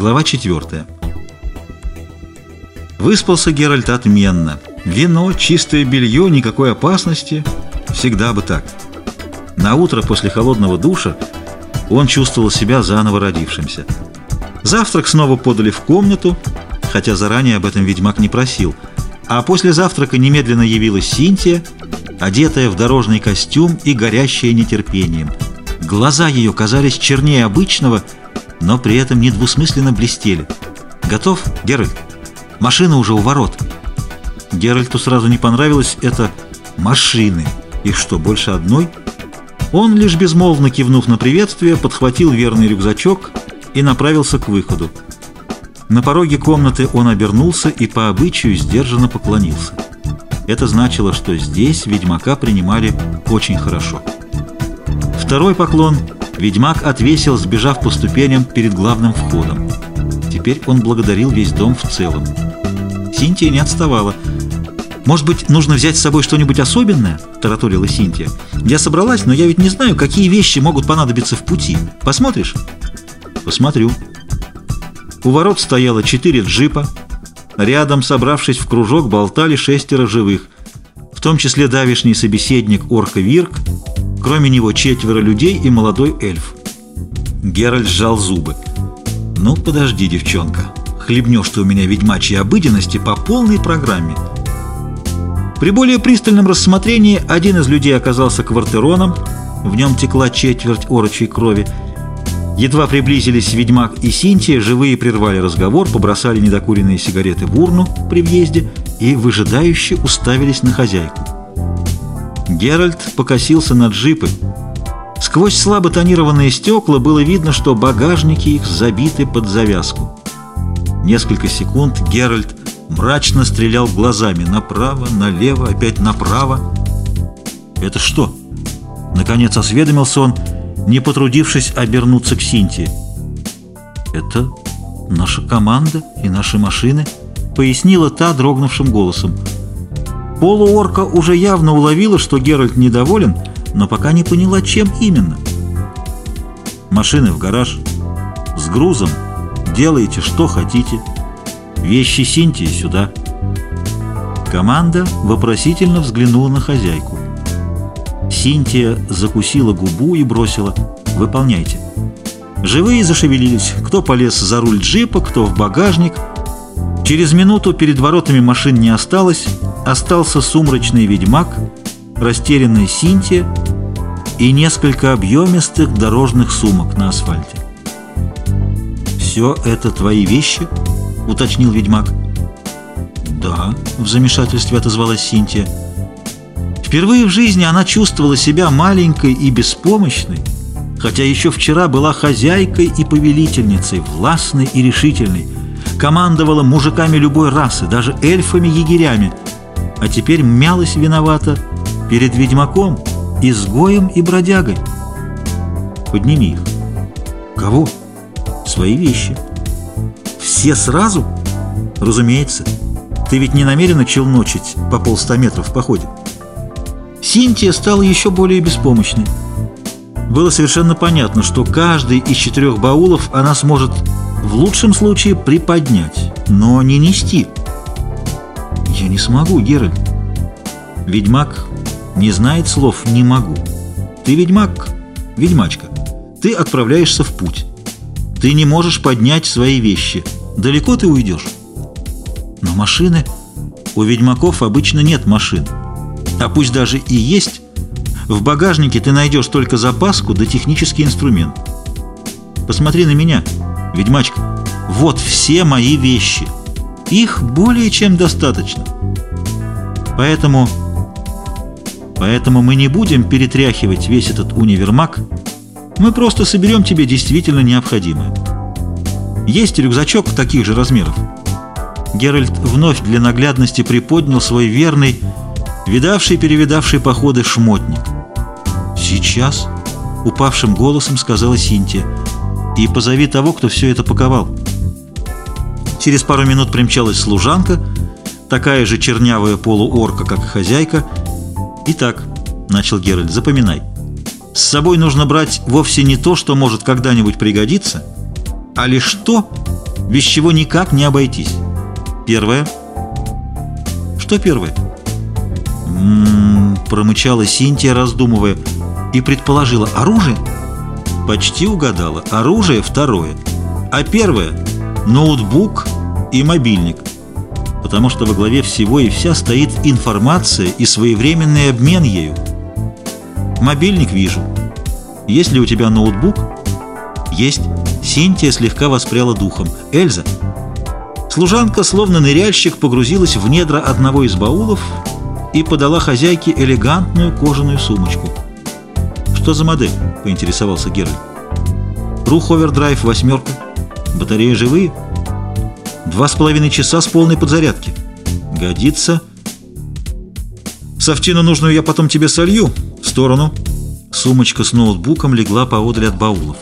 Глава 4. Выспался Геральт отменно. Вино, чистое белье, никакой опасности. Всегда бы так. На утро после холодного душа он чувствовал себя заново родившимся. Завтрак снова подали в комнату, хотя заранее об этом ведьмак не просил. А после завтрака немедленно явилась Синтия, одетая в дорожный костюм и горящая нетерпением. Глаза ее казались чернее обычного, но при этом недвусмысленно блестели. «Готов, Геральт? Машина уже у ворот». Геральту сразу не понравилось это «машины». Их что, больше одной? Он, лишь безмолвно кивнув на приветствие, подхватил верный рюкзачок и направился к выходу. На пороге комнаты он обернулся и по обычаю сдержанно поклонился. Это значило, что здесь ведьмака принимали очень хорошо. Второй поклон Ведьмак отвесил, сбежав по ступеням перед главным входом. Теперь он благодарил весь дом в целом. Синтия не отставала. «Может быть, нужно взять с собой что-нибудь особенное?» – тараторила Синтия. «Я собралась, но я ведь не знаю, какие вещи могут понадобиться в пути. Посмотришь?» «Посмотрю». У ворот стояло четыре джипа. Рядом, собравшись в кружок, болтали шестеро живых, в том числе давишний собеседник Орка Вирк – Кроме него четверо людей и молодой эльф. Геральт сжал зубы. «Ну, подожди, девчонка. Хлебнешь ты у меня ведьмачьей обыденности по полной программе». При более пристальном рассмотрении один из людей оказался квартероном, в нем текла четверть орочей крови. Едва приблизились ведьмак и Синтия, живые прервали разговор, побросали недокуренные сигареты в урну при въезде и выжидающе уставились на хозяйку. Геральт покосился на джипы. Сквозь слабо тонированные стекла было видно, что багажники их забиты под завязку. Несколько секунд Геральт мрачно стрелял глазами направо, налево, опять направо. «Это что?» Наконец осведомился он, не потрудившись обернуться к Синтии. «Это наша команда и наши машины», — пояснила та дрогнувшим голосом. Полуорка уже явно уловила, что Геральт недоволен, но пока не поняла, чем именно. Машины в гараж. С грузом. Делайте, что хотите. Вещи Синтии сюда. Команда вопросительно взглянула на хозяйку. Синтия закусила губу и бросила «Выполняйте». Живые зашевелились. Кто полез за руль джипа, кто в багажник. Через минуту перед воротами машин не осталось, остался сумрачный ведьмак, растерянная Синтия и несколько объемистых дорожных сумок на асфальте. «Все это твои вещи?» — уточнил ведьмак. «Да», — в замешательстве отозвалась Синтия. Впервые в жизни она чувствовала себя маленькой и беспомощной, хотя еще вчера была хозяйкой и повелительницей, властной и решительной, командовала мужиками любой расы, даже эльфами-егерями — а теперь мялась виновата перед ведьмаком, изгоем и бродягой. Подними их. Кого? Свои вещи. Все сразу? Разумеется. Ты ведь не намерена челночить по полста метров в походе? Синтия стала еще более беспомощной. Было совершенно понятно, что каждый из четырех баулов она сможет в лучшем случае приподнять, но не нести – «Я не смогу, Геральт». Ведьмак не знает слов «не могу». Ты ведьмак, ведьмачка. Ты отправляешься в путь. Ты не можешь поднять свои вещи. Далеко ты уйдешь. Но машины... У ведьмаков обычно нет машин. А пусть даже и есть, в багажнике ты найдешь только запаску да технический инструмент. Посмотри на меня, ведьмачка. Вот все мои вещи. Их более чем достаточно. Поэтому... Поэтому мы не будем перетряхивать весь этот универмаг. Мы просто соберем тебе действительно необходимое. Есть рюкзачок таких же размеров. Геральт вновь для наглядности приподнял свой верный, видавший-перевидавший походы шмотник. «Сейчас», — упавшим голосом сказала Синтия, — «и позови того, кто все это паковал». Через пару минут примчалась служанка, такая же чернявая полуорка, как и хозяйка. «Итак», — начал Геральт, — «запоминай. С собой нужно брать вовсе не то, что может когда-нибудь пригодиться, а лишь то, без чего никак не обойтись. Первое. Что первое? М -м -м, промычала Синтия, раздумывая, и предположила оружие. Почти угадала. Оружие второе. А первое – ноутбук и мобильник. Потому что во главе всего и вся стоит информация и своевременный обмен ею. Мобильник вижу. Есть ли у тебя ноутбук? Есть. Синтия слегка воспряла духом. Эльза. Служанка, словно ныряльщик, погрузилась в недра одного из баулов и подала хозяйке элегантную кожаную сумочку. «Что за модель?» — поинтересовался Геральт. «Рух овердрайв восьмерка. Батареи живые. Два с половиной часа с полной подзарядки. Годится. Софтину нужную я потом тебе солью. В сторону». Сумочка с ноутбуком легла поодаль от баулов.